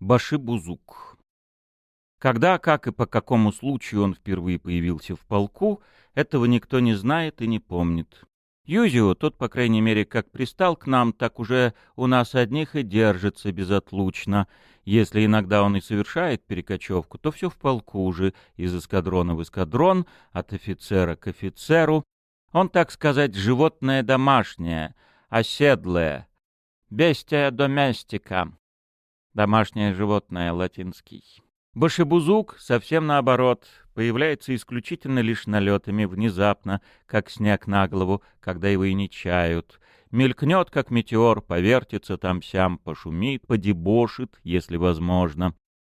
Башибузук. Когда, как и по какому случаю он впервые появился в полку, этого никто не знает и не помнит. Юзио, тот, по крайней мере, как пристал к нам, так уже у нас одних и держится безотлучно. Если иногда он и совершает перекочевку, то все в полку уже, из эскадрона в эскадрон, от офицера к офицеру. Он, так сказать, животное домашнее, оседлое, бестия доместика. Домашнее животное, латинский. Башибузук совсем наоборот, появляется исключительно лишь налетами, внезапно, как снег на голову, когда его и не чают. Мелькнет, как метеор, повертится там-сям, пошумит, подебошит, если возможно.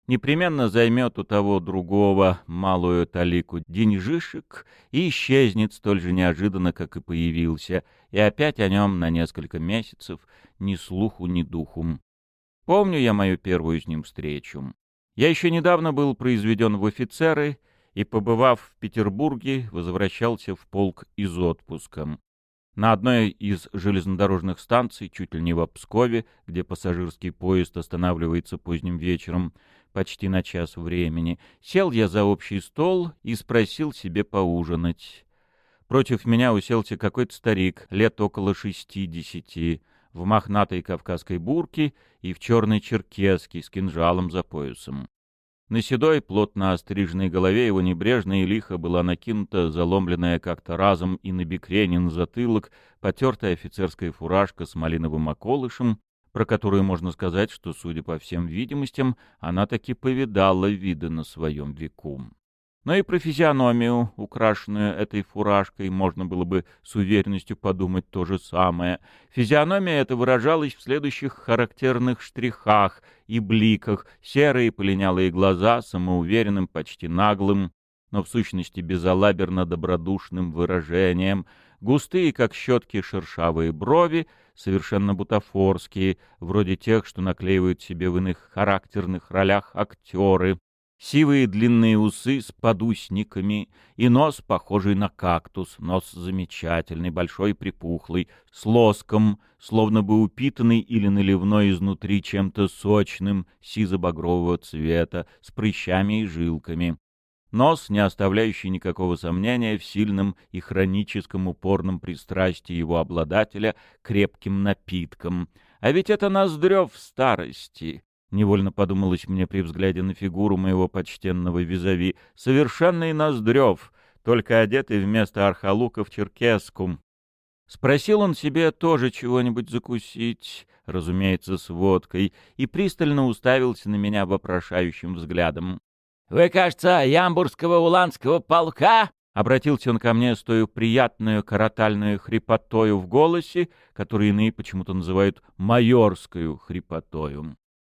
Непременно займет у того другого малую талику деньжишек и исчезнет столь же неожиданно, как и появился, и опять о нем на несколько месяцев ни слуху, ни духу. Помню я мою первую с ним встречу. Я еще недавно был произведен в офицеры и, побывав в Петербурге, возвращался в полк из отпуска. На одной из железнодорожных станций, чуть ли не в Пскове, где пассажирский поезд останавливается поздним вечером, почти на час времени, сел я за общий стол и спросил себе поужинать. Против меня уселся какой-то старик, лет около шестидесяти, в мохнатой кавказской бурке и в черной черкеске с кинжалом за поясом. На седой, плотно остриженной голове его небрежно и лихо была накинута заломленная как-то разом и набекренен затылок потертая офицерская фуражка с малиновым околышем, про которую можно сказать, что, судя по всем видимостям, она таки повидала виды на своем веку. Но и про физиономию, украшенную этой фуражкой, можно было бы с уверенностью подумать то же самое. Физиономия эта выражалась в следующих характерных штрихах и бликах. Серые полинялые глаза, самоуверенным, почти наглым, но в сущности безалаберно-добродушным выражением, густые, как щетки, шершавые брови, совершенно бутафорские, вроде тех, что наклеивают себе в иных характерных ролях актеры, Сивые длинные усы с подусниками и нос, похожий на кактус, нос замечательный, большой припухлый, с лоском, словно бы упитанный или наливной изнутри чем-то сочным, сизо-багрового цвета, с прыщами и жилками. Нос, не оставляющий никакого сомнения в сильном и хроническом упорном пристрастии его обладателя крепким напиткам. А ведь это Ноздрев в старости. Невольно подумалось мне при взгляде на фигуру моего почтенного визави. Совершенный Ноздрев, только одетый вместо архалука в черкеску. Спросил он себе тоже чего-нибудь закусить, разумеется, с водкой, и пристально уставился на меня вопрошающим взглядом. «Вы, кажется, ямбурского уланского полка?» Обратился он ко мне с той приятную каратальную хрипотою в голосе, которую иные почему-то называют майорскую хрипотою.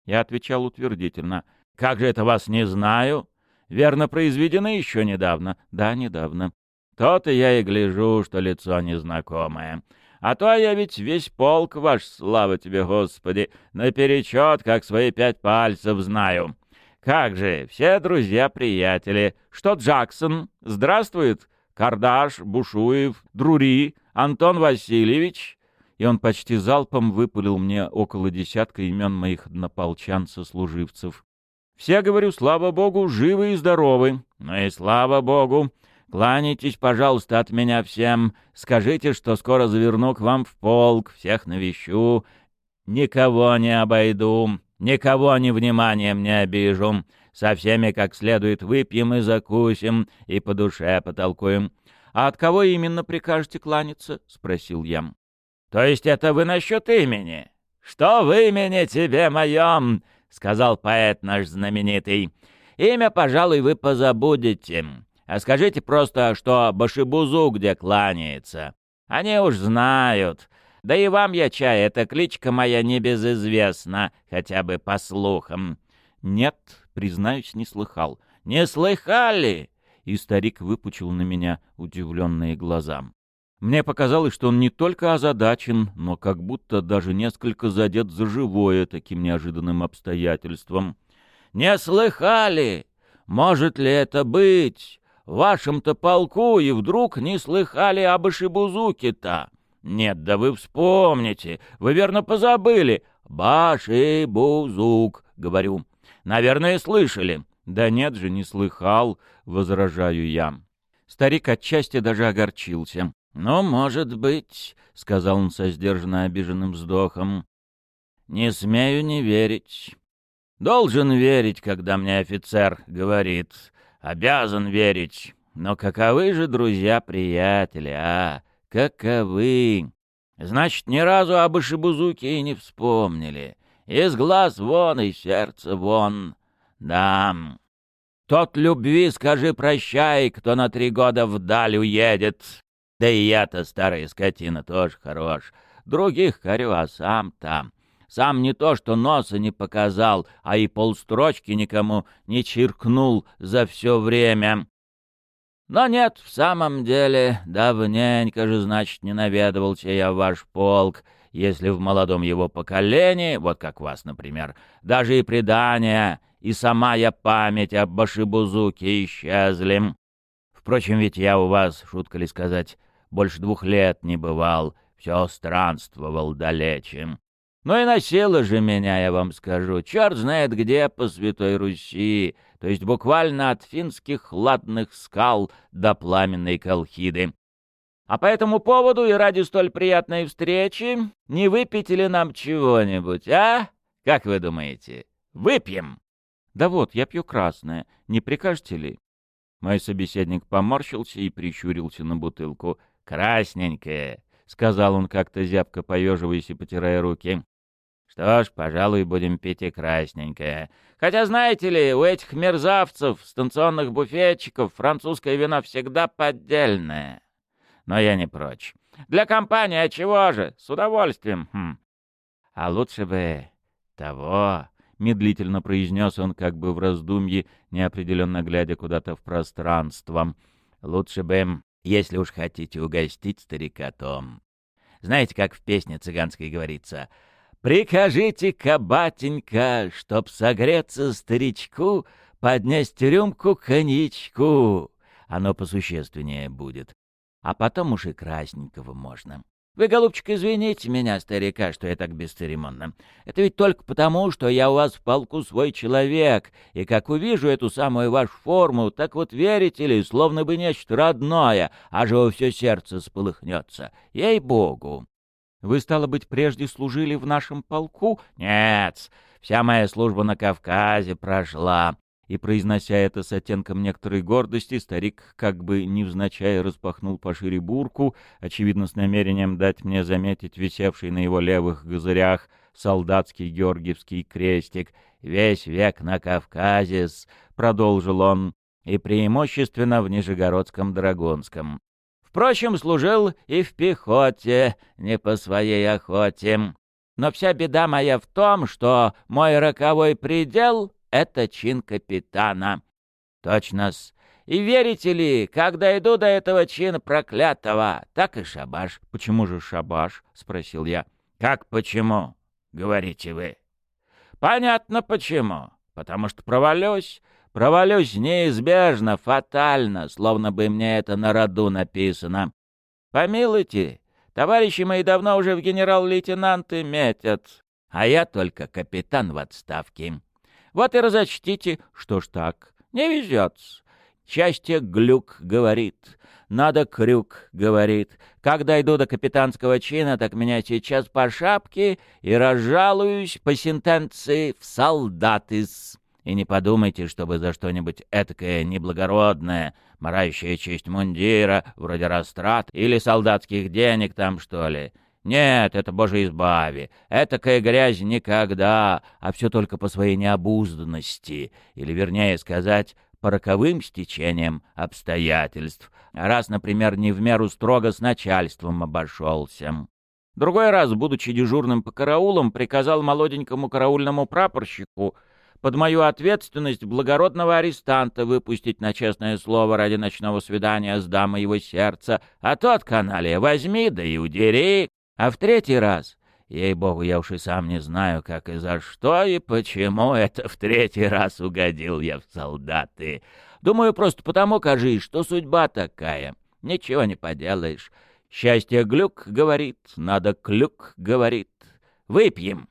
Я отвечал утвердительно. «Как же это вас не знаю? Верно, произведено еще недавно?» «Да, недавно». «То-то я и гляжу, что лицо незнакомое. А то я ведь весь полк ваш, слава тебе, Господи, наперечет, как свои пять пальцев знаю. Как же, все друзья-приятели. Что Джексон? Здравствует. Кардаш, Бушуев, Друри, Антон Васильевич и он почти залпом выпалил мне около десятка имен моих однополчан-сослуживцев. Все, говорю, слава богу, живы и здоровы. Ну и слава богу. Кланяйтесь, пожалуйста, от меня всем. Скажите, что скоро заверну к вам в полк, всех навещу. Никого не обойду, никого ни вниманием не обижу. Со всеми как следует выпьем и закусим, и по душе потолкуем. — А от кого именно прикажете кланяться? — спросил я. «То есть это вы насчет имени?» «Что в имени тебе моем?» — сказал поэт наш знаменитый. «Имя, пожалуй, вы позабудете. А скажите просто, что Башибузу где кланяется. Они уж знают. Да и вам я чай, эта кличка моя небезызвестна, хотя бы по слухам». «Нет, признаюсь, не слыхал». «Не слыхали?» И старик выпучил на меня удивленные глаза. Мне показалось, что он не только озадачен, но как будто даже несколько задет за живое таким неожиданным обстоятельством. «Не слыхали? Может ли это быть? В вашем-то полку и вдруг не слыхали об Ишибузуке-то? Нет, да вы вспомните, вы верно позабыли. Башибузук, говорю. Наверное, слышали». «Да нет же, не слыхал», — возражаю я. Старик отчасти даже огорчился. «Ну, может быть», — сказал он со сдержанно обиженным вздохом. «Не смею не верить. Должен верить, когда мне офицер говорит. Обязан верить. Но каковы же друзья-приятели, а? Каковы? Значит, ни разу об Ишибузуке и не вспомнили. Из глаз вон, и сердце вон. Да, тот любви скажи прощай, кто на три года вдаль уедет. Да и я-то, старая скотина, тоже хорош. Других корю, а сам там. Сам не то, что носа не показал, а и полстрочки никому не чиркнул за все время. Но нет, в самом деле, давненько же, значит, не наведывался я в ваш полк, если в молодом его поколении, вот как вас, например, даже и предания, и сама я память об Башибузуке исчезли. Впрочем, ведь я у вас, шутка ли сказать, больше двух лет не бывал, все странствовал далече. Ну и носило же меня, я вам скажу, черт знает где по Святой Руси, то есть буквально от финских ладных скал до пламенной Колхиды. А по этому поводу и ради столь приятной встречи не выпить ли нам чего-нибудь, а? Как вы думаете? Выпьем? Да вот, я пью красное. Не прикажете ли? Мой собеседник поморщился и прищурился на бутылку. «Красненькое», — сказал он как-то зябко поеживаясь и потирая руки. Что ж, пожалуй, будем пить и красненькое. Хотя, знаете ли, у этих мерзавцев, станционных буфетчиков, французское вино всегда поддельное. Но я не прочь. Для компании, а чего же? С удовольствием. Хм. А лучше бы того, — медлительно произнес он, как бы в раздумье, неопределенно глядя куда-то в пространство. Лучше бы, если уж хотите угостить старика, то... Знаете, как в песне цыганской говорится — Прикажите-ка, батенька, чтоб согреться старичку, поднять рюмку коньячку. Оно посущественнее будет. А потом уж и красненького можно. Вы, голубчик, извините меня, старика, что я так бесцеремонно. Это ведь только потому, что я у вас в полку свой человек, и как увижу эту самую вашу форму, так вот верите ли, словно бы нечто родное, аж во все сердце сполыхнется. Ей-богу! Вы, стало быть, прежде служили в нашем полку? Нет, вся моя служба на Кавказе прошла. И, произнося это с оттенком некоторой гордости, старик как бы невзначай распахнул пошире бурку, очевидно, с намерением дать мне заметить висевший на его левых газырях солдатский георгиевский крестик. «Весь век на Кавказе», — продолжил он, — «и преимущественно в Нижегородском Драгунском. Впрочем, служил и в пехоте, не по своей охоте. Но вся беда моя в том, что мой роковой предел — это чин капитана. Точно-с. И верите ли, когда иду до этого чина проклятого, так и шабаш. — Почему же шабаш? — спросил я. — Как почему? — говорите вы. — Понятно почему. Потому что провалюсь, Провалюсь неизбежно, фатально, словно бы мне это на роду написано. Помилуйте, товарищи мои давно уже в генерал-лейтенанты метят, а я только капитан в отставке. Вот и разочтите, что ж так, не везет. Счастье глюк говорит, надо крюк говорит. Когда иду до капитанского чина, так меня сейчас по шапке и разжалуюсь по сентенции в солдатыс. И не подумайте, чтобы за что-нибудь этакое неблагородное, марающее честь мундира, вроде растрат или солдатских денег там, что ли. Нет, это, боже, избави. Этакая грязь никогда, а все только по своей необузданности, или, вернее сказать, по роковым стечениям обстоятельств, раз, например, не в меру строго с начальством обошелся. Другой раз, будучи дежурным по караулам, приказал молоденькому караульному прапорщику — под мою ответственность благородного арестанта выпустить на честное слово ради ночного свидания с дамой его сердца, а тот, каналия, возьми да и удери. А в третий раз, ей-богу, я уж и сам не знаю, как и за что и почему это в третий раз угодил я в солдаты. Думаю, просто потому, кажись, что судьба такая. Ничего не поделаешь. Счастье глюк, говорит, надо клюк, говорит. Выпьем.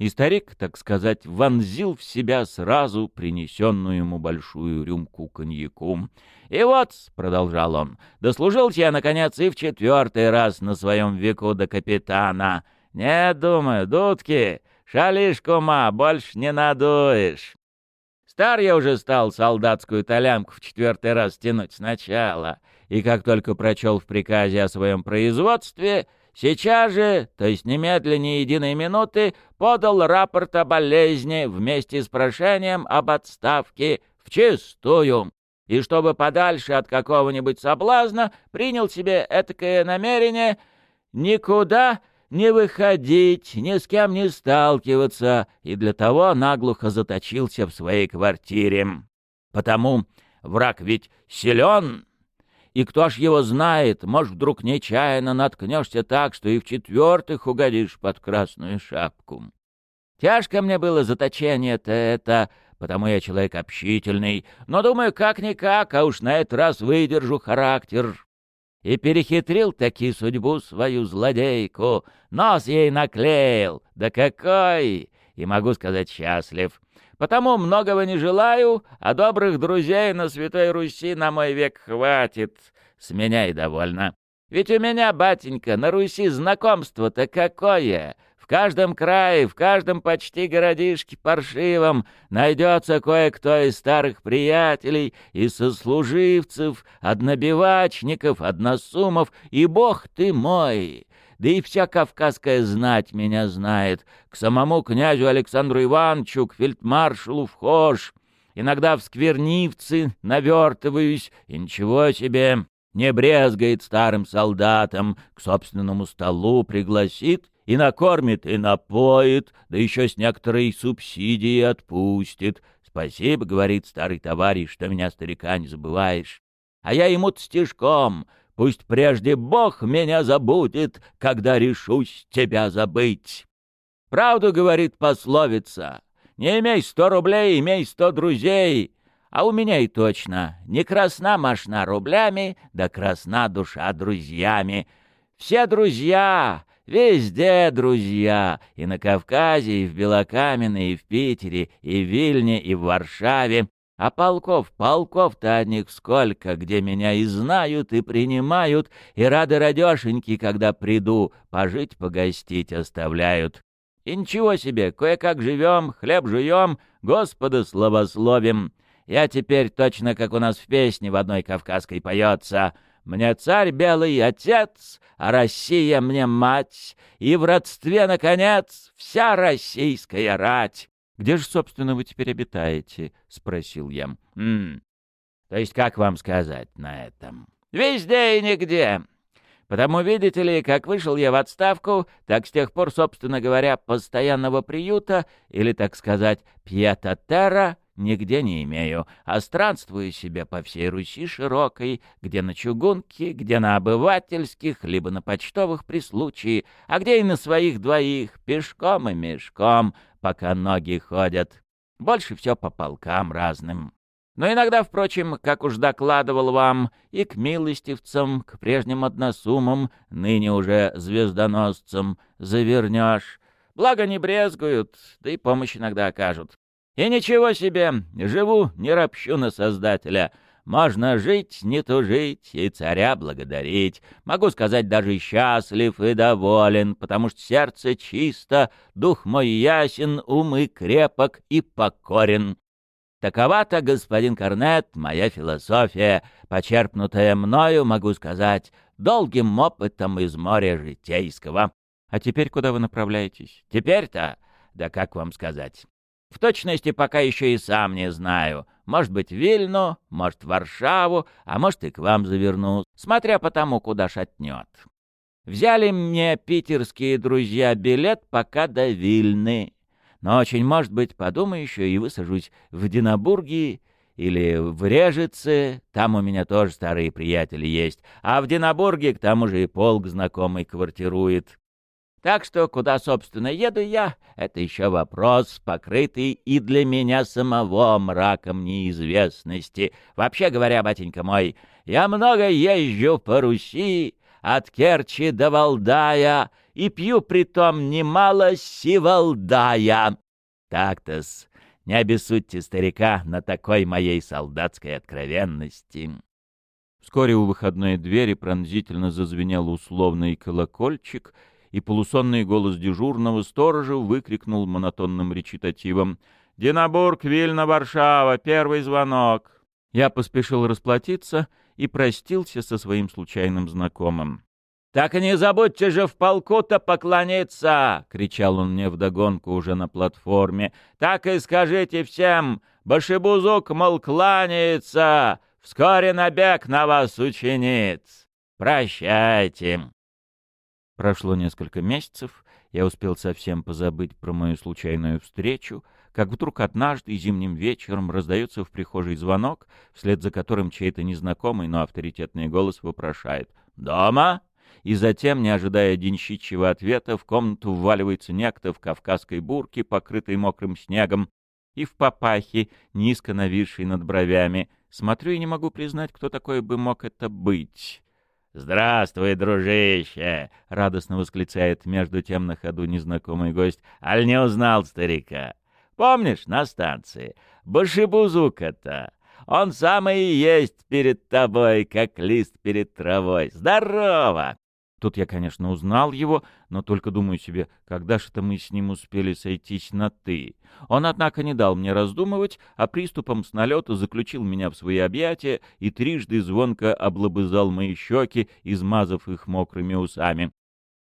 И старик, так сказать, вонзил в себя сразу принесенную ему большую рюмку коньяку. «И вот», — продолжал он, — «дослужился я, наконец, и в четвертый раз на своем веку до капитана. Не думаю, дудки, шалишь, кума, больше не надуешь». Стар я уже стал солдатскую толямку в четвертый раз тянуть сначала, и как только прочел в приказе о своем производстве — Сейчас же, то есть немедленно единой минуты, подал рапорт о болезни вместе с прошением об отставке в чистую. И чтобы подальше от какого-нибудь соблазна принял себе этакое намерение никуда не выходить, ни с кем не сталкиваться, и для того наглухо заточился в своей квартире. Потому враг ведь силен, и кто ж его знает, может, вдруг нечаянно наткнешься так, что и в четвертых угодишь под красную шапку. Тяжко мне было заточение-то это, потому я человек общительный, но думаю, как-никак, а уж на этот раз выдержу характер. И перехитрил таки судьбу свою злодейку, нос ей наклеил, да какой! И могу сказать, счастлив. Потому многого не желаю, а добрых друзей на Святой Руси на мой век хватит. С меня и довольно. Ведь у меня, батенька, на Руси знакомство-то какое! В каждом крае, в каждом почти городишке паршивом найдется кое-кто из старых приятелей, и сослуживцев, однобивачников, односумов, и бог ты мой! Да и вся кавказская знать меня знает. К самому князю Александру Ивановичу, к фельдмаршалу вхож. Иногда в сквернивцы навертываюсь, и ничего себе, не брезгает старым солдатам, к собственному столу пригласит и накормит, и напоит, да еще с некоторой субсидией отпустит. Спасибо, говорит старый товарищ, что меня, старика, не забываешь. А я ему-то стишком — Пусть прежде Бог меня забудет, когда решусь тебя забыть. Правду говорит пословица. Не имей сто рублей, имей сто друзей. А у меня и точно. Не красна машина рублями, да красна душа друзьями. Все друзья, везде друзья. И на Кавказе, и в Белокаменной, и в Питере, и в Вильне, и в Варшаве. А полков, полков-то одних сколько, где меня и знают, и принимают, и рады радешеньки, когда приду, пожить, погостить оставляют. И ничего себе, кое-как живем, хлеб жуем, Господа славословим. Я теперь точно, как у нас в песне в одной кавказской поется, «Мне царь белый отец, а Россия мне мать, и в родстве, наконец, вся российская рать». «Где же, собственно, вы теперь обитаете?» — спросил я. «М то есть как вам сказать на этом?» «Везде и нигде. Потому, видите ли, как вышел я в отставку, так с тех пор, собственно говоря, постоянного приюта, или, так сказать, пьета-терра, нигде не имею, а странствую себе по всей Руси широкой, где на чугунке, где на обывательских, либо на почтовых при случае, а где и на своих двоих, пешком и мешком, пока ноги ходят. Больше все по полкам разным. Но иногда, впрочем, как уж докладывал вам, и к милостивцам, к прежним односумам, ныне уже звездоносцам, завернешь. Благо не брезгуют, да и помощь иногда окажут. И ничего себе, живу, не ропщу на Создателя. Можно жить, не тужить и царя благодарить. Могу сказать, даже счастлив и доволен, потому что сердце чисто, дух мой ясен, ум и крепок и покорен. Такова-то, господин Корнет, моя философия, почерпнутая мною, могу сказать, долгим опытом из моря житейского. А теперь куда вы направляетесь? Теперь-то, да как вам сказать? В точности пока еще и сам не знаю. Может быть, Вильну, может, Варшаву, а может, и к вам заверну, смотря по тому, куда шатнет. Взяли мне питерские друзья билет пока до Вильны. Но очень, может быть, подумаю еще и высажусь в Динабурге или в Режице, там у меня тоже старые приятели есть, а в Динабурге к тому же и полк знакомый квартирует. Так что куда, собственно, еду я, это еще вопрос, покрытый и для меня самого мраком неизвестности. Вообще говоря, батенька мой, я много езжу по Руси, от Керчи до Валдая, и пью притом немало сивалдая. Так-то-с, не обессудьте старика на такой моей солдатской откровенности. Вскоре у выходной двери пронзительно зазвенел условный колокольчик, и полусонный голос дежурного сторожа выкрикнул монотонным речитативом «Динабург, Вильна, Варшава, первый звонок!» Я поспешил расплатиться и простился со своим случайным знакомым. «Так и не забудьте же в полку-то поклониться!» — кричал он мне вдогонку уже на платформе. «Так и скажите всем! Башибузук, мол, кланяется! Вскоре набег на вас учениц! Прощайте!» Прошло несколько месяцев, я успел совсем позабыть про мою случайную встречу, как вдруг однажды зимним вечером раздается в прихожей звонок, вслед за которым чей-то незнакомый, но авторитетный голос вопрошает «Дома?» и затем, не ожидая денщичьего ответа, в комнату вваливается некто в кавказской бурке, покрытой мокрым снегом, и в папахе, низко нависшей над бровями. Смотрю и не могу признать, кто такой бы мог это быть. «Здравствуй, дружище!» — радостно восклицает между тем на ходу незнакомый гость. «Аль не узнал старика? Помнишь, на станции? Башибузука-то! Он самый и есть перед тобой, как лист перед травой. Здорово! Тут я, конечно, узнал его, но только думаю себе, когда же это мы с ним успели сойтись на «ты». Он, однако, не дал мне раздумывать, а приступом с налету заключил меня в свои объятия и трижды звонко облобызал мои щеки, измазав их мокрыми усами.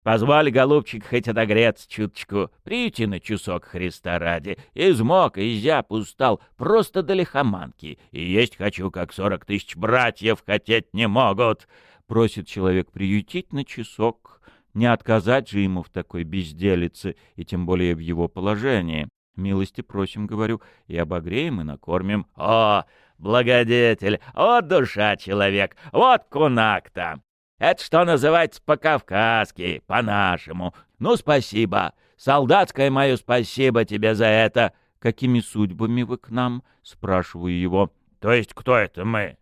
Позволь, голубчик, хоть отогреться чуточку. Прийти на часок Христа ради. Измок, изяб, устал, просто до лихоманки. И есть хочу, как сорок тысяч братьев хотеть не могут. Просит человек приютить на часок. Не отказать же ему в такой безделице, и тем более в его положении. Милости просим, говорю, и обогреем, и накормим. О, благодетель, о, душа человек, вот кунак-то! Это что называется по-кавказски, по-нашему. Ну, спасибо. Солдатское мое спасибо тебе за это. Какими судьбами вы к нам? Спрашиваю его. То есть кто это мы?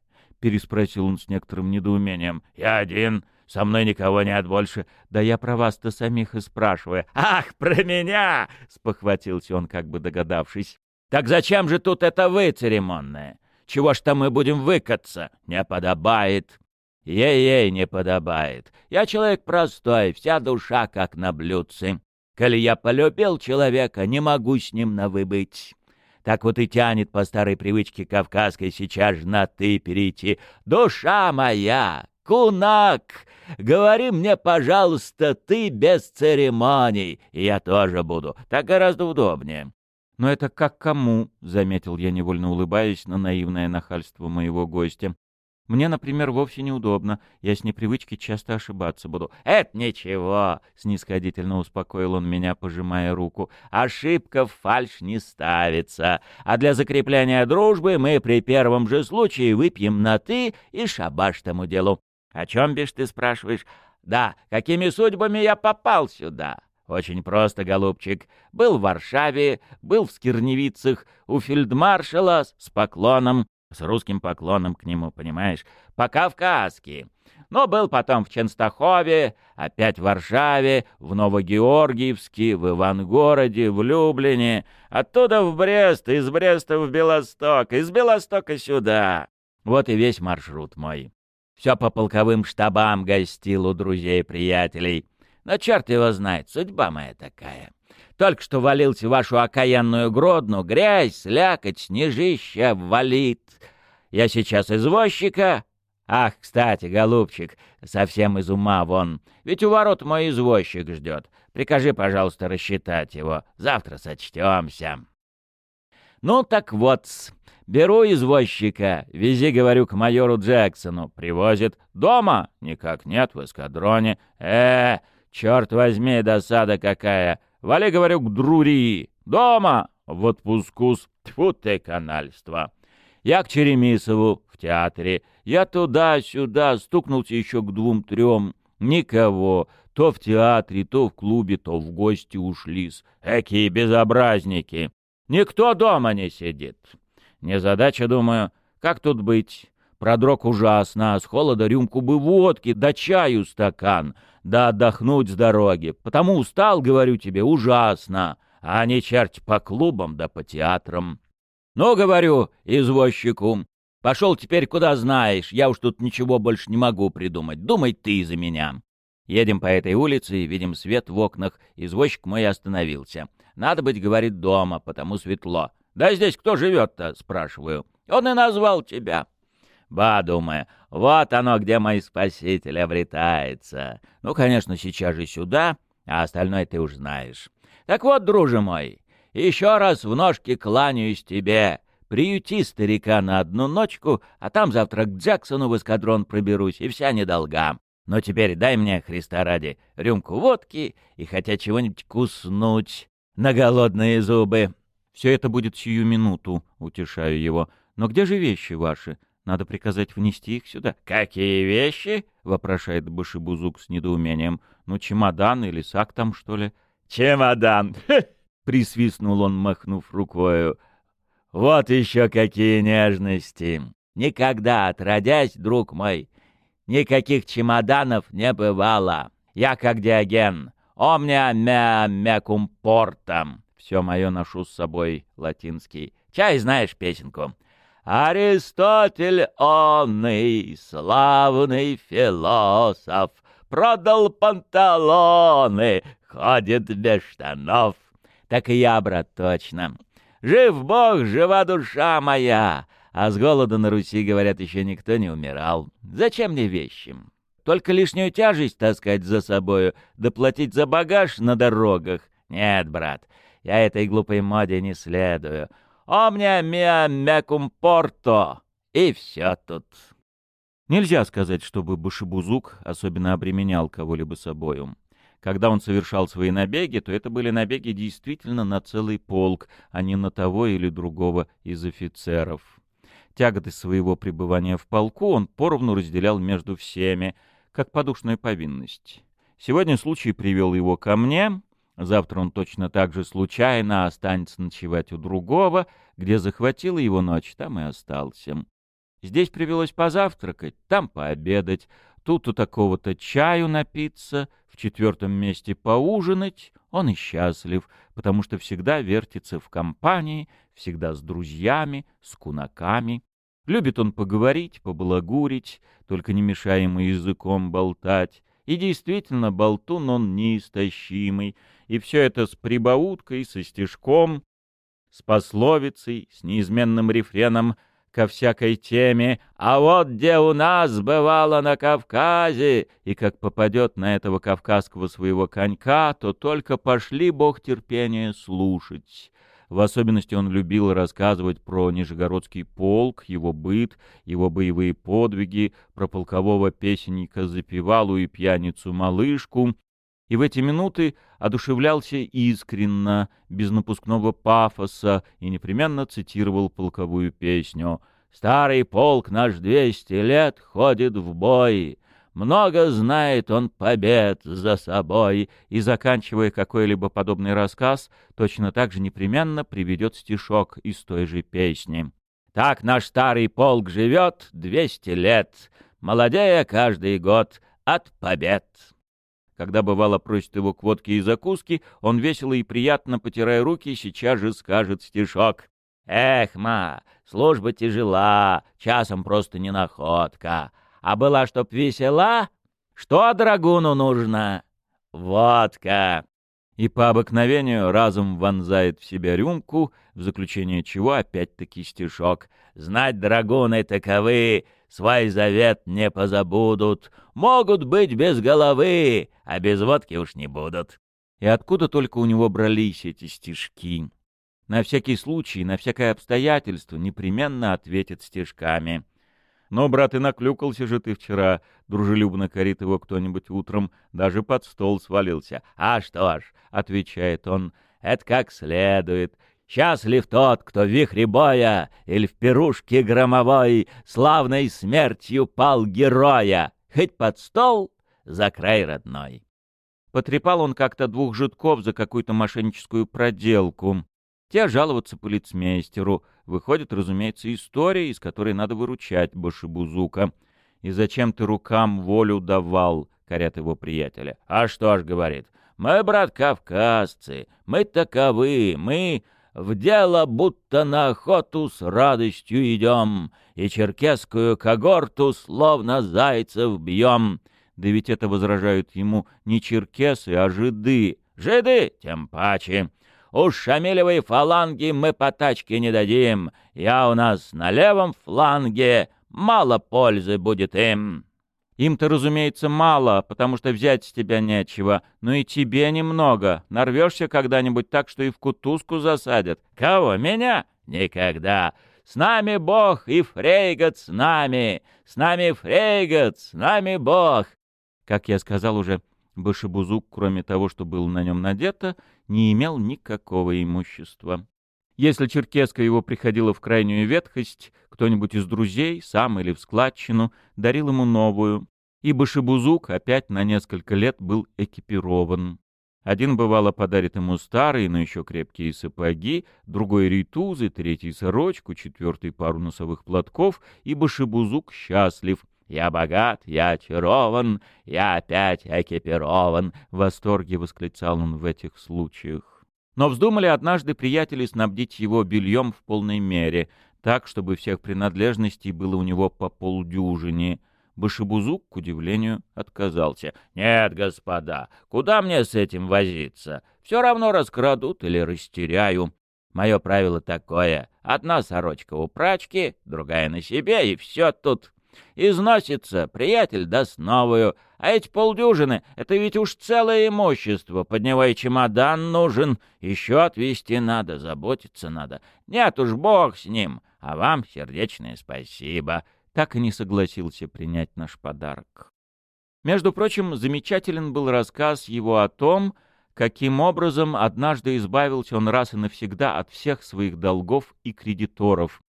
Переспросил он с некоторым недоумением. Я один. Со мной никого нет больше. Да я про вас-то самих и спрашиваю. Ах, про меня! Спохватился он, как бы догадавшись. Так зачем же тут это вы, церемонное? Чего ж там мы будем выкаться? Не подобает. Ей-ей не подобает. Я человек простой, вся душа как на блюдце. Коли я полюбил человека, не могу с ним на «вы» быть. Так вот и тянет по старой привычке кавказской сейчас же на «ты» перейти. Душа моя, кунак, говори мне, пожалуйста, ты без церемоний, и я тоже буду. Так гораздо удобнее. «Но это как кому?» — заметил я, невольно улыбаясь на наивное нахальство моего гостя. Мне, например, вовсе неудобно. Я с непривычки часто ошибаться буду. «Это ничего!» — снисходительно успокоил он меня, пожимая руку. «Ошибка в фальшь не ставится. А для закрепления дружбы мы при первом же случае выпьем на «ты» и шабаш тому делу. О чем, бишь, ты спрашиваешь? Да, какими судьбами я попал сюда?» Очень просто, голубчик. Был в Варшаве, был в Скирневицах, у фельдмаршала с поклоном с русским поклоном к нему, понимаешь, по-кавказски. Но был потом в Ченстахове, опять в Варшаве, в Новогеоргиевске, в Ивангороде, в Люблине, оттуда в Брест, из Бреста в Белосток, из Белостока сюда. Вот и весь маршрут мой. Все по полковым штабам гостил у друзей-приятелей. Но черт его знает, судьба моя такая. Только что валился вашу окаянную Гродну, грязь, слякоть, снежища валит. Я сейчас извозчика. Ах, кстати, голубчик, совсем из ума вон. Ведь у ворот мой извозчик ждет. Прикажи, пожалуйста, рассчитать его. Завтра сочтемся. Ну так вот, беру извозчика, вези, говорю, к майору Джексону. Привозит. Дома? Никак нет, в эскадроне. Э, черт возьми, досада какая. Вали, говорю, к Друри. Дома, в отпуску. Тьфу ты, канальство. Я к Черемисову в театре. Я туда-сюда стукнулся еще к двум-трем. Никого. То в театре, то в клубе, то в гости ушлись. Экие безобразники. Никто дома не сидит. Незадача, думаю, как тут быть? Продрог ужасно, а с холода рюмку бы водки, да чаю стакан, да отдохнуть с дороги. Потому устал, говорю тебе, ужасно, а не черти по клубам да по театрам. Ну, говорю, извозчику, пошел теперь куда знаешь, я уж тут ничего больше не могу придумать, думай ты за меня. Едем по этой улице, видим свет в окнах, извозчик мой остановился. Надо быть, говорит, дома, потому светло. «Да здесь кто живет-то?» — спрашиваю. «Он и назвал тебя». Ба, думаю, вот оно, где мой спаситель обретается. Ну, конечно, сейчас же сюда, а остальное ты уж знаешь. Так вот, друже мой, еще раз в ножки кланяюсь тебе. Приюти старика на одну ночку, а там завтра к Джексону в эскадрон проберусь, и вся недолга. Но теперь дай мне, Христа ради, рюмку водки и хотя чего-нибудь куснуть на голодные зубы. Все это будет сию минуту, утешаю его. Но где же вещи ваши? Надо приказать внести их сюда. Какие вещи? вопрошает Башибузук с недоумением. Ну, чемодан или сак там, что ли? Чемодан! присвистнул он, махнув рукою. Вот еще какие нежности! Никогда, отродясь, друг мой, никаких чемоданов не бывало. Я как Диоген. Омня мя мекум портам. Все мое ношу с собой латинский. Чай знаешь песенку. Аристотель онный, славный философ, продал панталоны, ходит без штанов. Так и я, брат, точно. Жив Бог, жива душа моя, а с голода на Руси, говорят, еще никто не умирал. Зачем мне вещи? Только лишнюю тяжесть таскать за собою, доплатить за багаж на дорогах. Нет, брат, я этой глупой моде не следую. «Омня миа мекум порто!» И все тут. Нельзя сказать, чтобы Башибузук особенно обременял кого-либо собою. Когда он совершал свои набеги, то это были набеги действительно на целый полк, а не на того или другого из офицеров. Тяготы своего пребывания в полку он поровну разделял между всеми, как подушную повинность. Сегодня случай привел его ко мне, Завтра он точно так же случайно останется ночевать у другого, где захватила его ночь, там и остался. Здесь привелось позавтракать, там пообедать, тут у такого-то чаю напиться, в четвертом месте поужинать. Он и счастлив, потому что всегда вертится в компании, всегда с друзьями, с кунаками. Любит он поговорить, побалагурить, только не мешая ему языком болтать. И действительно, болтун он неистощимый, и все это с прибауткой, со стишком, с пословицей, с неизменным рефреном ко всякой теме «А вот где у нас бывало на Кавказе!» И как попадет на этого кавказского своего конька, то только пошли бог терпения слушать. В особенности он любил рассказывать про Нижегородский полк, его быт, его боевые подвиги, про полкового песенника Запевалу и пьяницу-малышку, и в эти минуты одушевлялся искренно, без напускного пафоса, и непременно цитировал полковую песню. «Старый полк наш двести лет ходит в бой, много знает он побед за собой», и, заканчивая какой-либо подобный рассказ, точно так же непременно приведет стишок из той же песни. «Так наш старый полк живет двести лет, молодея каждый год от побед». Когда бывало просит его к водке и закуски, он весело и приятно, потирая руки, сейчас же скажет стишок. «Эх, ма, служба тяжела, часом просто не находка. А была чтоб весела, что драгуну нужно? Водка!» И по обыкновению разум вонзает в себя рюмку, в заключение чего опять-таки стишок. «Знать драгуны таковы, свой завет не позабудут, могут быть без головы, а без водки уж не будут. И откуда только у него брались эти стишки? На всякий случай, на всякое обстоятельство непременно ответит стишками. «Но, брат, и наклюкался же ты вчера», — дружелюбно корит его кто-нибудь утром, даже под стол свалился. «А что ж», — отвечает он, — «это как следует. Счастлив тот, кто в вихре боя или в пирушке громовой славной смертью пал героя, хоть под стол, за край родной. Потрепал он как-то двух житков за какую-то мошенническую проделку. Те жаловаться полицмейстеру. Выходит, разумеется, история, из которой надо выручать Башибузука. «И зачем ты рукам волю давал?» — корят его приятеля. «А что ж, — говорит, — мы, брат, кавказцы, мы таковы, мы в дело будто на охоту с радостью идем, и черкесскую когорту словно зайцев бьем». Да ведь это возражают ему не черкесы, а жиды. «Жиды, тем паче. Уж Шамилевой фаланги мы по тачке не дадим. Я у нас на левом фланге, мало пользы будет им». Им-то, разумеется, мало, потому что взять с тебя нечего, но и тебе немного. Нарвешься когда-нибудь так, что и в кутузку засадят. Кого, меня? Никогда. С нами Бог и Фрейгот с нами. С нами Фрейгот, с нами Бог. Как я сказал уже, Башибузук, кроме того, что было на нем надето, не имел никакого имущества. Если черкеска его приходила в крайнюю ветхость, кто-нибудь из друзей, сам или в складчину, дарил ему новую, и Башибузук опять на несколько лет был экипирован. Один, бывало, подарит ему старые, но еще крепкие сапоги, другой — ритузы, третий — сорочку, четвертый — пару носовых платков, и Башибузук счастлив. «Я богат, я очарован, я опять экипирован!» — в восторге восклицал он в этих случаях. Но вздумали однажды приятели снабдить его бельем в полной мере, так, чтобы всех принадлежностей было у него по полдюжине. Башибузук, к удивлению, отказался. «Нет, господа, куда мне с этим возиться? Все равно раскрадут или растеряю. Мое правило такое. Одна сорочка у прачки, другая на себе, и все тут. Износится, приятель даст новую. А эти полдюжины — это ведь уж целое имущество. Под него и чемодан нужен. Еще отвезти надо, заботиться надо. Нет уж, бог с ним. А вам сердечное спасибо. Так и не согласился принять наш подарок. Между прочим, замечателен был рассказ его о том, каким образом однажды избавился он раз и навсегда от всех своих долгов и кредиторов,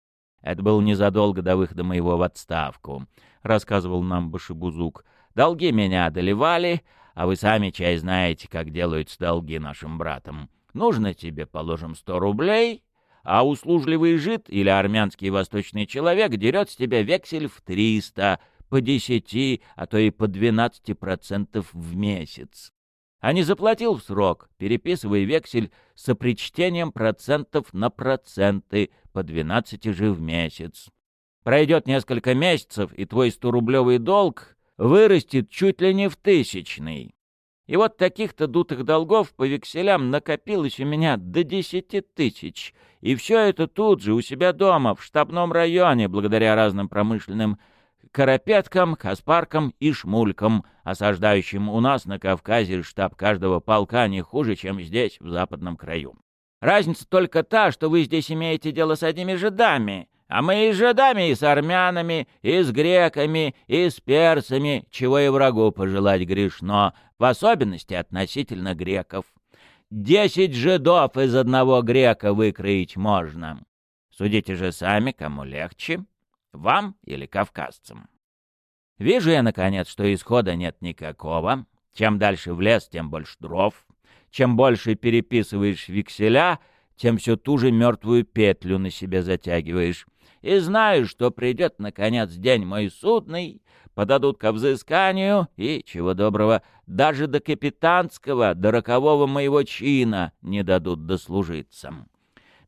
это было незадолго до выхода моего в отставку, — рассказывал нам Башибузук. Долги меня одолевали, а вы сами, чай, знаете, как делаются долги нашим братам. Нужно тебе, положим, сто рублей, а услужливый жид или армянский восточный человек дерет с тебя вексель в триста, по десяти, а то и по двенадцати процентов в месяц. А не заплатил в срок, переписывай вексель с опричтением процентов на проценты — по 12 же в месяц. Пройдет несколько месяцев, и твой сторублевый долг вырастет чуть ли не в тысячный. И вот таких-то дутых долгов по векселям накопилось у меня до десяти тысяч. И все это тут же, у себя дома, в штабном районе, благодаря разным промышленным карапеткам, каспаркам и шмулькам, осаждающим у нас на Кавказе штаб каждого полка не хуже, чем здесь, в западном краю. Разница только та, что вы здесь имеете дело с одними жидами, а мы и с жидами, и с армянами, и с греками, и с перцами, чего и врагу пожелать грешно, в особенности относительно греков. Десять жидов из одного грека выкроить можно. Судите же сами, кому легче, вам или кавказцам. Вижу я, наконец, что исхода нет никакого. Чем дальше в лес, тем больше дров. Чем больше переписываешь векселя, тем все ту же мертвую петлю на себе затягиваешь. И знаю, что придет, наконец, день мой судный, подадут ко взысканию, и, чего доброго, даже до капитанского, до рокового моего чина не дадут дослужиться.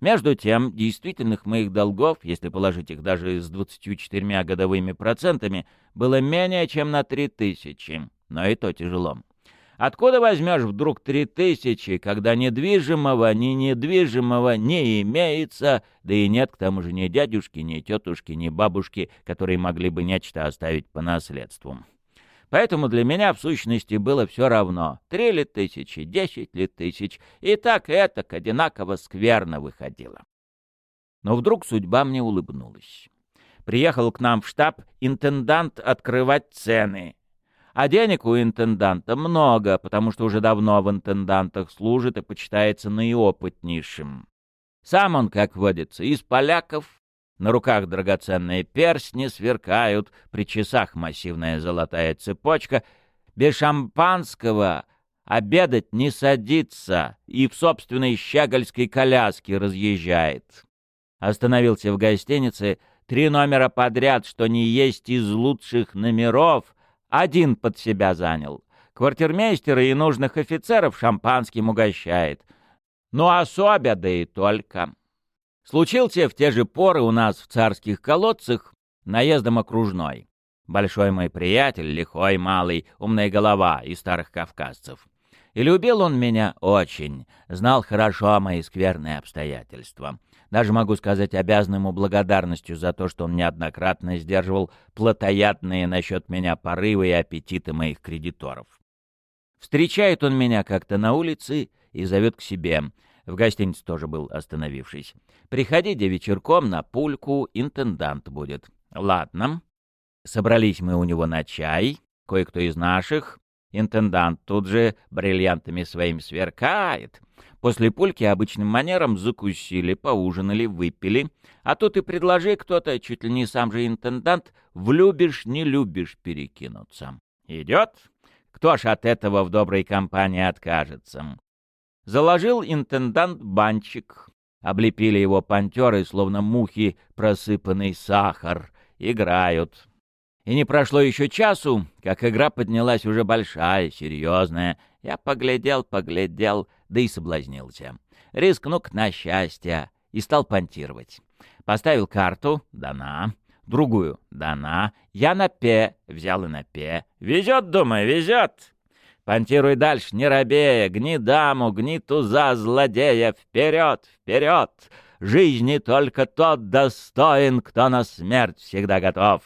Между тем, действительных моих долгов, если положить их даже с 24 годовыми процентами, было менее чем на три тысячи, но и то тяжело. Откуда возьмешь вдруг три тысячи, когда недвижимого, ни недвижимого не имеется, да и нет к тому же ни дядюшки, ни тетушки, ни бабушки, которые могли бы нечто оставить по наследству? Поэтому для меня в сущности было все равно, три ли тысячи, десять ли тысяч, и так это одинаково скверно выходило. Но вдруг судьба мне улыбнулась. Приехал к нам в штаб интендант открывать цены, а денег у интенданта много, потому что уже давно в интендантах служит и почитается наиопытнейшим. Сам он, как водится, из поляков, на руках драгоценные перстни сверкают, при часах массивная золотая цепочка. Без шампанского обедать не садится и в собственной щегольской коляске разъезжает. Остановился в гостинице, три номера подряд, что не есть из лучших номеров, один под себя занял. Квартирмейстера и нужных офицеров шампанским угощает. Ну, особя, да и только. Случился в те же поры у нас в царских колодцах наездом окружной. Большой мой приятель, лихой, малый, умная голова из старых кавказцев. И любил он меня очень, знал хорошо мои скверные обстоятельства. Даже могу сказать, обязан ему благодарностью за то, что он неоднократно сдерживал плотоядные насчет меня порывы и аппетиты моих кредиторов. Встречает он меня как-то на улице и зовет к себе. В гостинице тоже был остановившись. «Приходите вечерком на пульку, интендант будет». «Ладно». Собрались мы у него на чай, кое-кто из наших, Интендант тут же бриллиантами своим сверкает. После пульки обычным манером закусили, поужинали, выпили. А тут и предложи кто-то, чуть ли не сам же интендант, влюбишь, не любишь перекинуться. Идет? Кто ж от этого в доброй компании откажется? Заложил интендант банчик. Облепили его пантеры, словно мухи, просыпанный сахар. Играют. И не прошло еще часу, как игра поднялась уже большая, серьезная. Я поглядел, поглядел, да и соблазнился. Рискну-ка на счастье и стал понтировать. Поставил карту, дана. Другую, дана. Я на пе, взял и на пе. Везет, думаю, везет. Понтируй дальше, не робея, гни даму, гни туза, злодея, вперед, вперед! Жизни только тот достоин, кто на смерть всегда готов.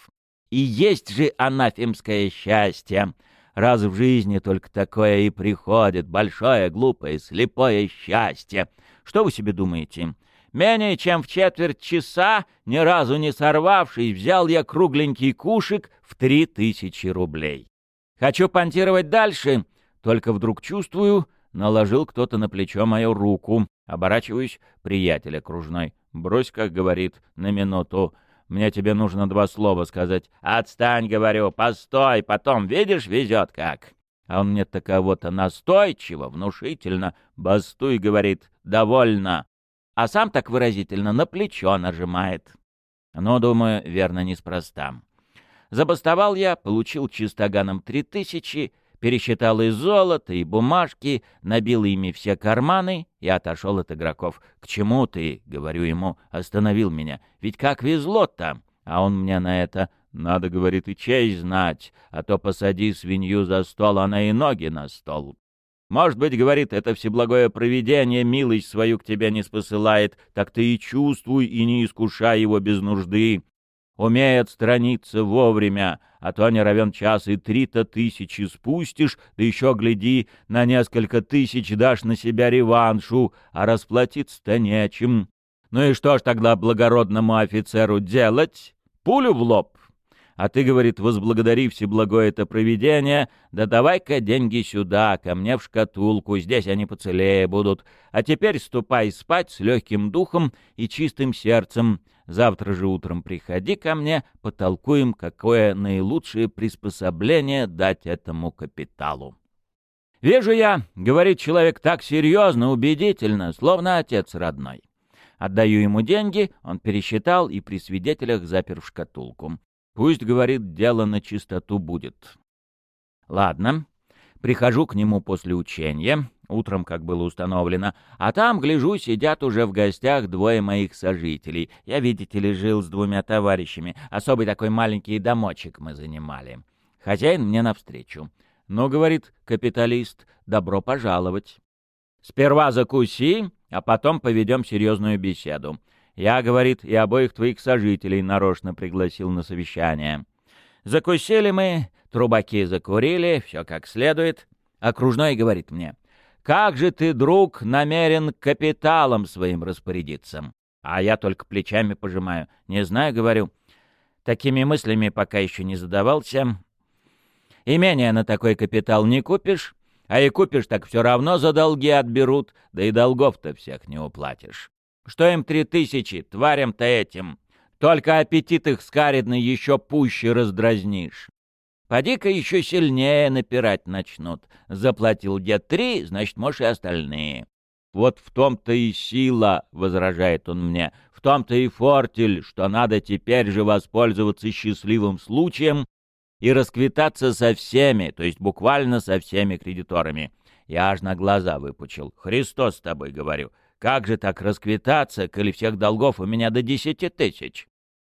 И есть же анафемское счастье. Раз в жизни только такое и приходит, большое, глупое, слепое счастье. Что вы себе думаете? Менее чем в четверть часа, ни разу не сорвавшись, взял я кругленький кушек в три тысячи рублей. Хочу понтировать дальше, только вдруг чувствую, наложил кто-то на плечо мою руку. Оборачиваюсь, приятель окружной. Брось, как говорит, на минуту. Мне тебе нужно два слова сказать. Отстань, говорю, постой, потом, видишь, везет как. А он мне таково-то настойчиво, внушительно, бастуй, говорит, довольно. А сам так выразительно на плечо нажимает. Но, думаю, верно, неспроста. Забастовал я, получил чистоганом три тысячи, пересчитал и золото, и бумажки, набил ими все карманы и отошел от игроков. «К чему ты?» — говорю ему, остановил меня. «Ведь как везло-то!» А он мне на это «Надо, — говорит, — и честь знать, а то посади свинью за стол, она и ноги на стол». Может быть, говорит, это всеблагое провидение милость свою к тебе не спосылает, так ты и чувствуй и не искушай его без нужды. Умей отстраниться вовремя, а то не равен час и три-то тысячи спустишь, да еще, гляди, на несколько тысяч дашь на себя реваншу, а расплатиться-то нечем. Ну и что ж тогда благородному офицеру делать? Пулю в лоб? А ты, говорит, возблагодари всеблагое это провидение, да давай-ка деньги сюда, ко мне в шкатулку, здесь они поцелее будут. А теперь ступай спать с легким духом и чистым сердцем. Завтра же утром приходи ко мне, потолкуем, какое наилучшее приспособление дать этому капиталу. «Вижу я», — говорит человек так серьезно, убедительно, словно отец родной. Отдаю ему деньги, он пересчитал и при свидетелях запер в шкатулку. Пусть, говорит, дело на чистоту будет. Ладно. Прихожу к нему после учения, утром, как было установлено, а там, гляжу, сидят уже в гостях двое моих сожителей. Я, видите ли, жил с двумя товарищами. Особый такой маленький домочек мы занимали. Хозяин мне навстречу. «Ну, — говорит капиталист, — добро пожаловать. Сперва закуси, а потом поведем серьезную беседу. Я, говорит, и обоих твоих сожителей нарочно пригласил на совещание. Закусили мы, трубаки закурили, все как следует. Окружной говорит мне, как же ты, друг, намерен капиталом своим распорядиться? А я только плечами пожимаю. Не знаю, говорю. Такими мыслями пока еще не задавался. Имение на такой капитал не купишь, а и купишь, так все равно за долги отберут, да и долгов-то всех не уплатишь. Что им три тысячи, тварям-то этим? Только аппетит их скаридный еще пуще раздразнишь. Поди-ка еще сильнее напирать начнут. Заплатил дед три, значит, можешь и остальные. Вот в том-то и сила, — возражает он мне, — в том-то и фортель, что надо теперь же воспользоваться счастливым случаем и расквитаться со всеми, то есть буквально со всеми кредиторами. Я аж на глаза выпучил. Христос с тобой, говорю. Как же так расквитаться, коли всех долгов у меня до десяти тысяч?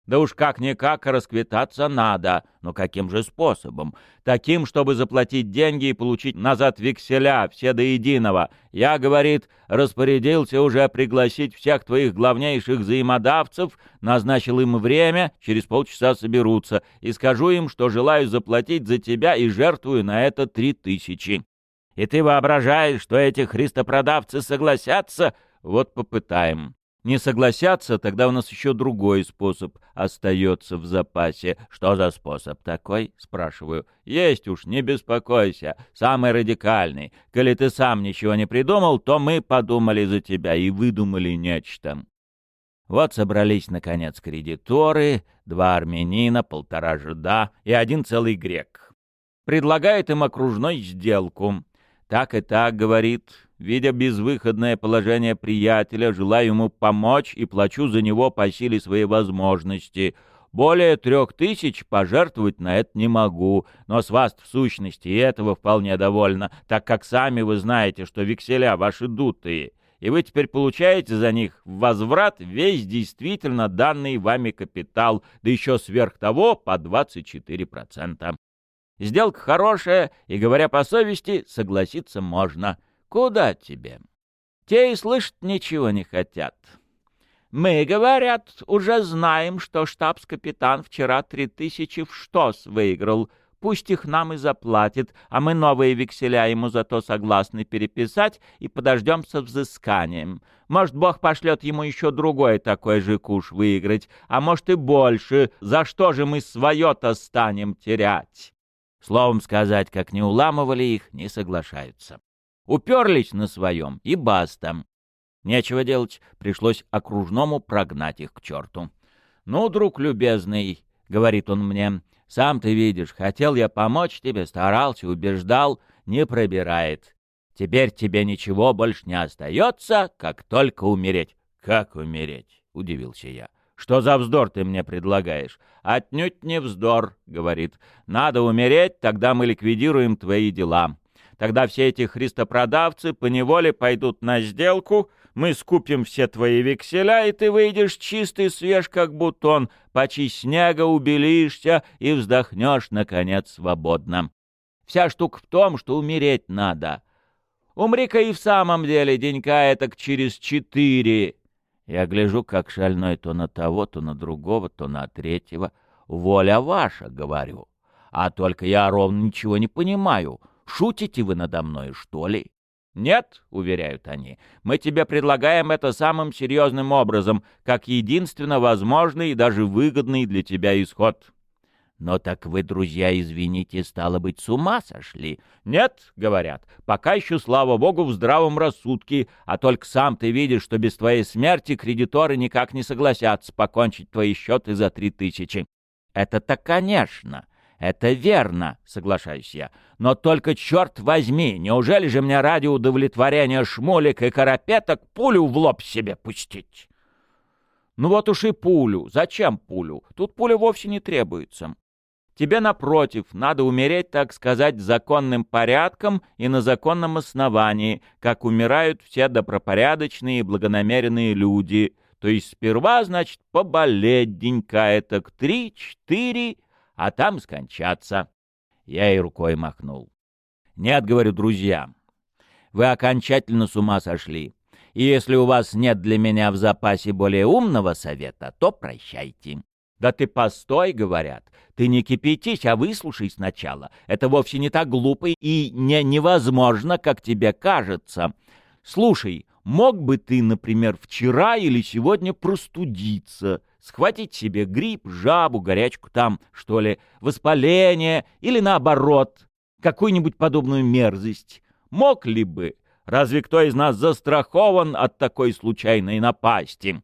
Да уж как-никак расквитаться надо. Но каким же способом? Таким, чтобы заплатить деньги и получить назад векселя, все до единого. Я, говорит, распорядился уже пригласить всех твоих главнейших взаимодавцев, назначил им время, через полчаса соберутся, и скажу им, что желаю заплатить за тебя и жертвую на это три тысячи. И ты воображаешь, что эти христопродавцы согласятся? Вот попытаем не согласятся, тогда у нас еще другой способ остается в запасе. Что за способ такой? Спрашиваю. Есть уж, не беспокойся. Самый радикальный. Коли ты сам ничего не придумал, то мы подумали за тебя и выдумали нечто. Вот собрались, наконец, кредиторы, два армянина, полтора жида и один целый грек. Предлагает им окружной сделку. Так и так, говорит, Видя безвыходное положение приятеля, желаю ему помочь и плачу за него по силе своей возможности. Более трех тысяч пожертвовать на это не могу, но с вас в сущности и этого вполне довольно, так как сами вы знаете, что векселя ваши дутые, и вы теперь получаете за них возврат весь действительно данный вами капитал, да еще сверх того по 24%. Сделка хорошая, и, говоря по совести, согласиться можно. Куда тебе? Те и слышать ничего не хотят. Мы, говорят, уже знаем, что штабс-капитан вчера три тысячи в штос выиграл. Пусть их нам и заплатит, а мы новые векселя ему зато согласны переписать и подождем со взысканием. Может, Бог пошлет ему еще другой такой же куш выиграть, а может и больше. За что же мы свое-то станем терять? Словом сказать, как не уламывали их, не соглашаются. Уперлись на своем, и баста. Нечего делать, пришлось окружному прогнать их к черту. «Ну, друг любезный», — говорит он мне, — «сам ты видишь, хотел я помочь тебе, старался, убеждал, не пробирает. Теперь тебе ничего больше не остается, как только умереть». «Как умереть?» — удивился я. «Что за вздор ты мне предлагаешь?» «Отнюдь не вздор», — говорит. «Надо умереть, тогда мы ликвидируем твои дела. Тогда все эти христопродавцы поневоле пойдут на сделку, мы скупим все твои векселя, и ты выйдешь чистый свеж, как бутон, почти снега убелишься и вздохнешь, наконец, свободно. Вся штука в том, что умереть надо. Умри-ка и в самом деле денька это через четыре. Я гляжу, как шальной то на того, то на другого, то на третьего. Воля ваша, говорю. А только я ровно ничего не понимаю — Шутите вы надо мной, что ли? Нет, уверяют они, мы тебе предлагаем это самым серьезным образом, как единственно возможный и даже выгодный для тебя исход. Но так вы, друзья, извините, стало быть, с ума сошли? Нет, говорят, пока еще, слава богу, в здравом рассудке, а только сам ты видишь, что без твоей смерти кредиторы никак не согласятся покончить твои счеты за три тысячи. Это-то, конечно. «Это верно», — соглашаюсь я. «Но только, черт возьми, неужели же мне ради удовлетворения шмулик и карапеток пулю в лоб себе пустить?» «Ну вот уж и пулю. Зачем пулю? Тут пуля вовсе не требуется. Тебе, напротив, надо умереть, так сказать, законным порядком и на законном основании, как умирают все добропорядочные и благонамеренные люди. То есть сперва, значит, поболеть денька это к три-четыре а там скончаться. Я и рукой махнул. Нет, говорю, друзья, вы окончательно с ума сошли. И если у вас нет для меня в запасе более умного совета, то прощайте. Да ты постой, говорят. Ты не кипятись, а выслушай сначала. Это вовсе не так глупо и не невозможно, как тебе кажется. Слушай, мог бы ты, например, вчера или сегодня простудиться? Схватить себе грипп, жабу, горячку там, что ли, воспаление или наоборот, какую-нибудь подобную мерзость. Мог ли бы? Разве кто из нас застрахован от такой случайной напасти?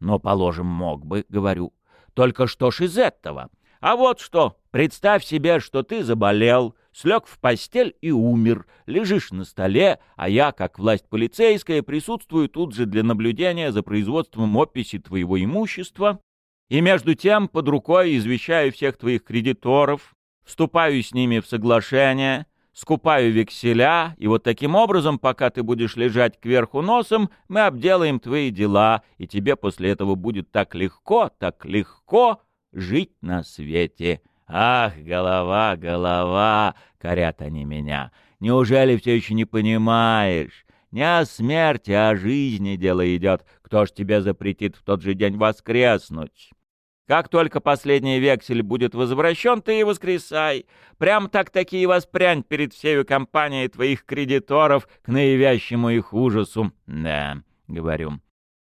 Но, положим, мог бы, говорю. Только что ж из этого? А вот что, представь себе, что ты заболел, слег в постель и умер, лежишь на столе, а я, как власть полицейская, присутствую тут же для наблюдения за производством описи твоего имущества, и между тем под рукой извещаю всех твоих кредиторов, вступаю с ними в соглашение, скупаю векселя, и вот таким образом, пока ты будешь лежать кверху носом, мы обделаем твои дела, и тебе после этого будет так легко, так легко жить на свете. Ах, голова, голова, корят они меня. Неужели все еще не понимаешь? Не о смерти, а о жизни дело идет. Кто ж тебе запретит в тот же день воскреснуть? Как только последний вексель будет возвращен, ты и воскресай. Прям так-таки и воспрянь перед всею компанией твоих кредиторов к наявящему их ужасу. Да, говорю.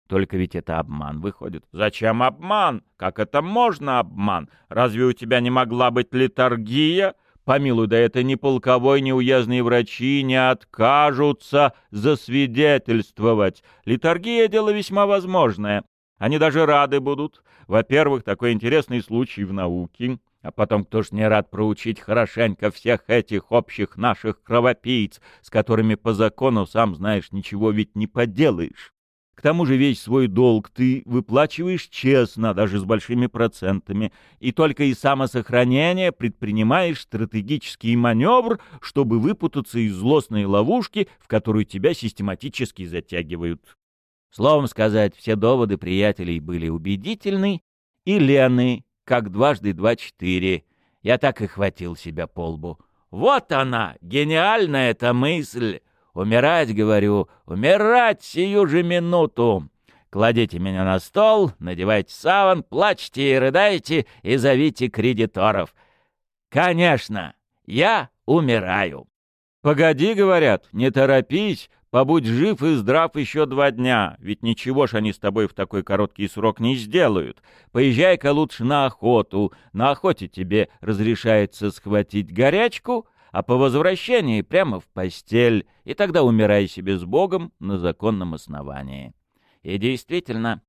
Только ведь это обман выходит. Зачем обман? Как это можно обман? Разве у тебя не могла быть литургия? Помилуй, да это ни полковой, ни уездные врачи не откажутся засвидетельствовать. Литургия — дело весьма возможное. Они даже рады будут. Во-первых, такой интересный случай в науке. А потом, кто ж не рад проучить хорошенько всех этих общих наших кровопийц, с которыми по закону, сам знаешь, ничего ведь не поделаешь. К тому же весь свой долг ты выплачиваешь честно, даже с большими процентами, и только из самосохранения предпринимаешь стратегический маневр, чтобы выпутаться из злостной ловушки, в которую тебя систематически затягивают. Словом сказать, все доводы приятелей были убедительны, и Лены, как дважды два четыре. Я так и хватил себя по лбу. Вот она, гениальная эта мысль! Умирать, говорю, умирать сию же минуту. Кладите меня на стол, надевайте саван, плачьте и рыдайте и зовите кредиторов. Конечно, я умираю. Погоди, говорят, не торопись, побудь жив и здрав еще два дня, ведь ничего ж они с тобой в такой короткий срок не сделают. Поезжай-ка лучше на охоту, на охоте тебе разрешается схватить горячку, а по возвращении прямо в постель, и тогда умирай себе с Богом на законном основании. И действительно,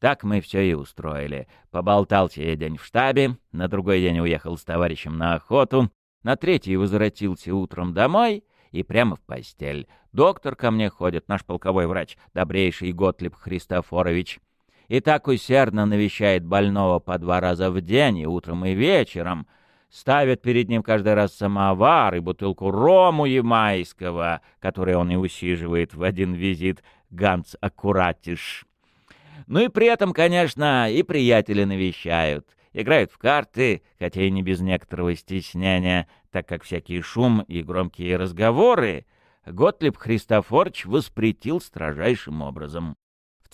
так мы все и устроили. Поболтался я день в штабе, на другой день уехал с товарищем на охоту, на третий возвратился утром домой и прямо в постель. Доктор ко мне ходит, наш полковой врач, добрейший Готлиб Христофорович. И так усердно навещает больного по два раза в день, и утром, и вечером — ставят перед ним каждый раз самовар и бутылку рому ямайского, который он и усиживает в один визит Ганс Аккуратиш. Ну и при этом, конечно, и приятели навещают. Играют в карты, хотя и не без некоторого стеснения, так как всякий шум и громкие разговоры Готлиб Христофорч воспретил строжайшим образом.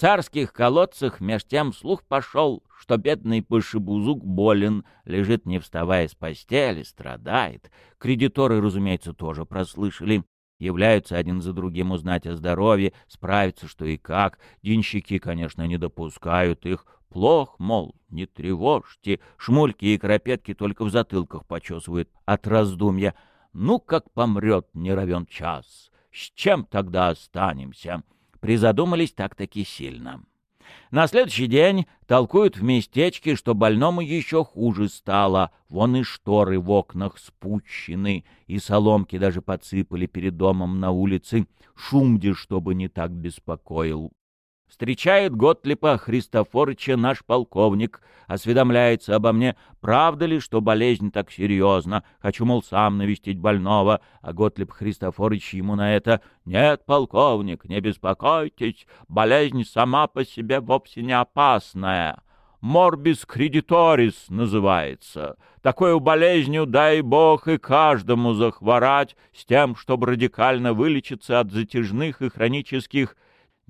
Царских колодцах меж тем слух пошел, что бедный Пашибузук болен, лежит не вставая с постели, страдает. Кредиторы, разумеется, тоже прослышали. Являются один за другим узнать о здоровье, справиться, что и как. Денщики, конечно, не допускают их. Плох, мол, не тревожьте. Шмульки и крапетки только в затылках почесывают от раздумья. Ну, как помрет, не равен час. С чем тогда останемся? Призадумались так-таки сильно. На следующий день толкуют в местечке, что больному еще хуже стало. Вон и шторы в окнах спущены, и соломки даже подсыпали перед домом на улице. Шум чтобы не так беспокоил. Встречает Готлипа Христофорыча наш полковник, осведомляется обо мне, правда ли, что болезнь так серьезна, хочу, мол, сам навестить больного, а Готлип Христофорыч ему на это «Нет, полковник, не беспокойтесь, болезнь сама по себе вовсе не опасная». Морбис кредиторис называется. Такой болезнью, дай бог, и каждому захворать, с тем, чтобы радикально вылечиться от затяжных и хронических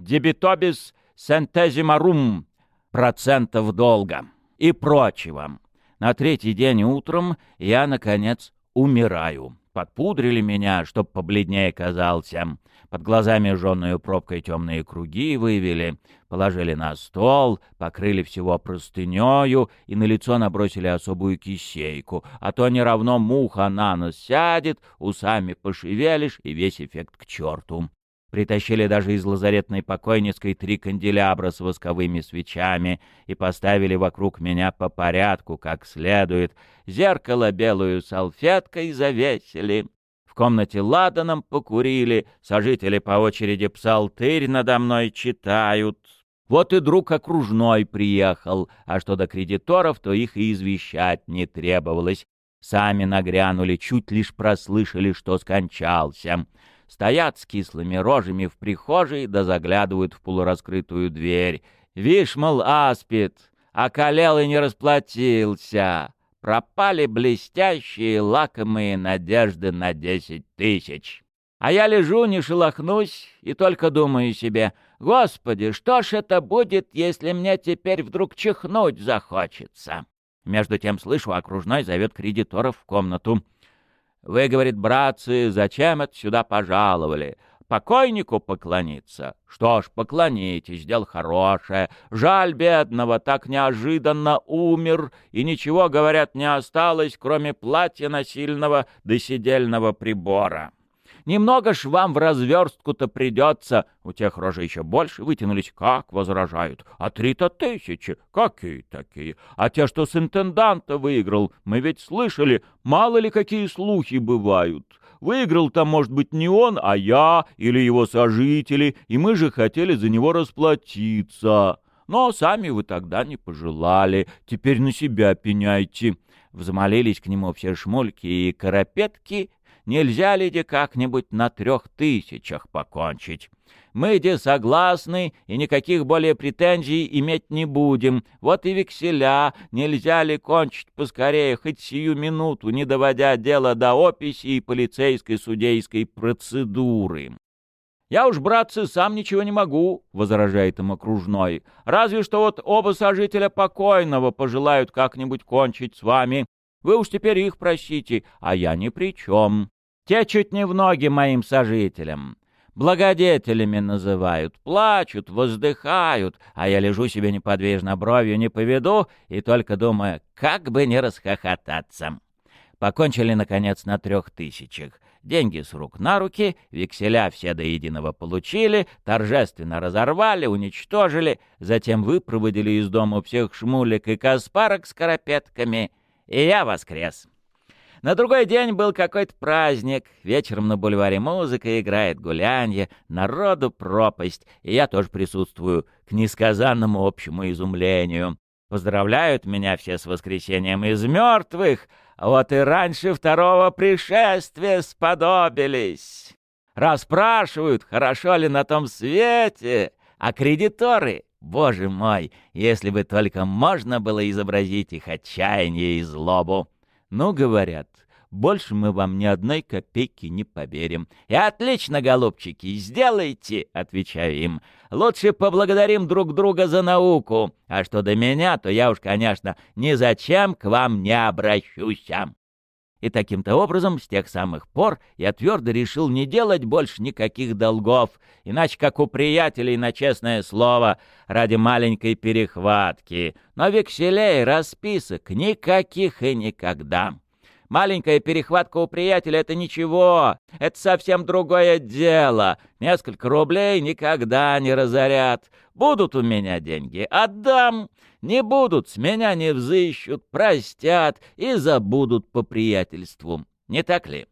дебитобис сентезимарум процентов долга и прочего. На третий день утром я, наконец, умираю. Подпудрили меня, чтоб побледнее казался. Под глазами жженную пробкой темные круги вывели, положили на стол, покрыли всего простынею и на лицо набросили особую кисейку, а то не равно муха на нос сядет, усами пошевелишь и весь эффект к черту. Притащили даже из лазаретной покойницкой три канделябра с восковыми свечами и поставили вокруг меня по порядку, как следует. Зеркало белую салфеткой завесили. В комнате ладаном покурили, сожители по очереди псалтырь надо мной читают. Вот и друг окружной приехал, а что до кредиторов, то их и извещать не требовалось. Сами нагрянули, чуть лишь прослышали, что скончался. Стоят с кислыми рожами в прихожей, да заглядывают в полураскрытую дверь. Вишь, мол, аспид, околел и не расплатился. Пропали блестящие лакомые надежды на десять тысяч. А я лежу, не шелохнусь, и только думаю себе, «Господи, что ж это будет, если мне теперь вдруг чихнуть захочется?» Между тем слышу, окружной зовет кредиторов в комнату. Вы, говорит, братцы, зачем это сюда пожаловали? Покойнику поклониться? Что ж, поклонитесь, дело хорошее. Жаль бедного, так неожиданно умер, и ничего, говорят, не осталось, кроме платья насильного до сидельного прибора. Немного ж вам в разверстку-то придется. У тех рожи еще больше вытянулись. Как возражают? А три-то тысячи. Какие такие? А те, что с интенданта выиграл, мы ведь слышали, мало ли какие слухи бывают. Выиграл-то, может быть, не он, а я или его сожители, и мы же хотели за него расплатиться. Но сами вы тогда не пожелали. Теперь на себя пеняйте. Взмолились к нему все шмольки и карапетки, нельзя ли де как-нибудь на трех тысячах покончить? Мы де согласны и никаких более претензий иметь не будем. Вот и векселя, нельзя ли кончить поскорее, хоть сию минуту, не доводя дело до описи и полицейской судейской процедуры. «Я уж, братцы, сам ничего не могу», — возражает им окружной. «Разве что вот оба сожителя покойного пожелают как-нибудь кончить с вами. Вы уж теперь их просите, а я ни при чем. Те чуть не в ноги моим сожителям. Благодетелями называют, плачут, воздыхают, а я лежу себе неподвижно, бровью не поведу и только думаю, как бы не расхохотаться. Покончили, наконец, на трех тысячах. Деньги с рук на руки, векселя все до единого получили, торжественно разорвали, уничтожили, затем выпроводили из дома всех шмулек и каспарок с карапетками — и я воскрес. На другой день был какой-то праздник. Вечером на бульваре музыка играет гулянье, народу пропасть, и я тоже присутствую, к несказанному общему изумлению. Поздравляют меня все с воскресением из мертвых, вот и раньше второго пришествия сподобились. Расспрашивают, хорошо ли на том свете, а кредиторы Боже мой, если бы только можно было изобразить их отчаяние и злобу. Ну, говорят, больше мы вам ни одной копейки не поверим. И отлично, голубчики, сделайте, отвечаю им. Лучше поблагодарим друг друга за науку. А что до меня, то я уж, конечно, ни зачем к вам не обращусь. И таким-то образом, с тех самых пор, я твердо решил не делать больше никаких долгов, иначе как у приятелей на честное слово, ради маленькой перехватки. Но векселей, расписок никаких и никогда. Маленькая перехватка у приятеля — это ничего, это совсем другое дело. Несколько рублей никогда не разорят. Будут у меня деньги — отдам. Не будут, с меня не взыщут, простят и забудут по приятельству. Не так ли?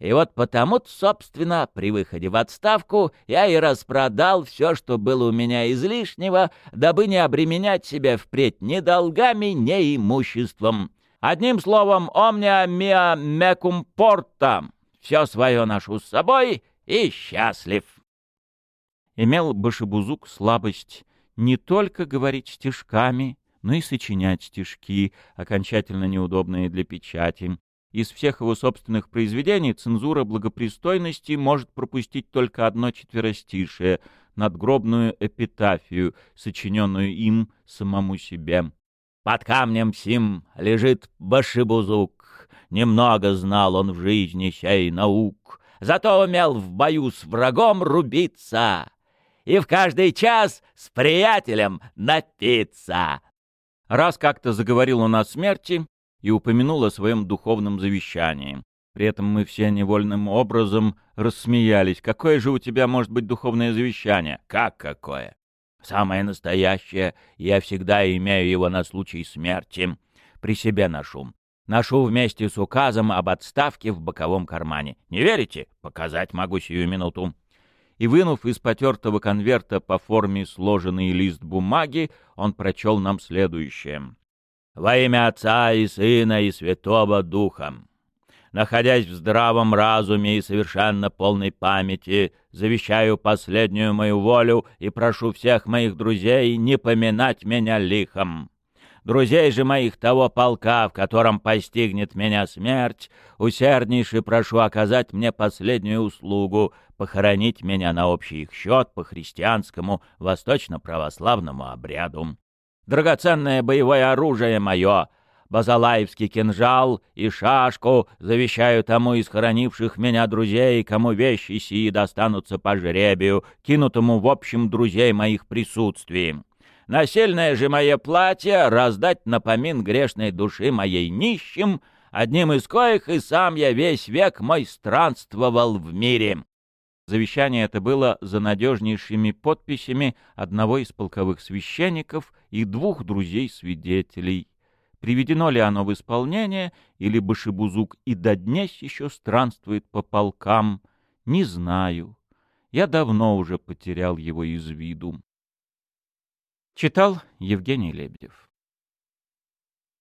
И вот потому-то, собственно, при выходе в отставку я и распродал все, что было у меня излишнего, дабы не обременять себя впредь ни долгами, ни имуществом. Одним словом, омня миа мекум порта. Все свое ношу с собой и счастлив. Имел Башибузук слабость не только говорить стишками, но и сочинять стишки, окончательно неудобные для печати. Из всех его собственных произведений цензура благопристойности может пропустить только одно четверостишее — надгробную эпитафию, сочиненную им самому себе. «Под камнем сим лежит башибузук, немного знал он в жизни сей наук, зато умел в бою с врагом рубиться» и в каждый час с приятелем напиться. Раз как-то заговорил он о смерти и упомянул о своем духовном завещании. При этом мы все невольным образом рассмеялись. Какое же у тебя может быть духовное завещание? Как какое? Самое настоящее. Я всегда имею его на случай смерти. При себе ношу. Ношу вместе с указом об отставке в боковом кармане. Не верите? Показать могу сию минуту. И, вынув из потертого конверта по форме сложенный лист бумаги, он прочел нам следующее. «Во имя Отца и Сына и Святого Духа, находясь в здравом разуме и совершенно полной памяти, завещаю последнюю мою волю и прошу всех моих друзей не поминать меня лихом. Друзей же моих того полка, в котором постигнет меня смерть, усерднейше прошу оказать мне последнюю услугу, похоронить меня на общий их счет по христианскому восточно-православному обряду. Драгоценное боевое оружие мое, базалаевский кинжал и шашку завещаю тому из хоронивших меня друзей, кому вещи сии достанутся по жребию, кинутому в общем друзей моих присутствии. Насельное же мое платье раздать напомин грешной души моей нищим, одним из коих и сам я весь век мой странствовал в мире». Завещание это было за надежнейшими подписями одного из полковых священников и двух друзей-свидетелей. Приведено ли оно в исполнение, или Башибузук и до днесь еще странствует по полкам, не знаю. Я давно уже потерял его из виду. Читал Евгений Лебедев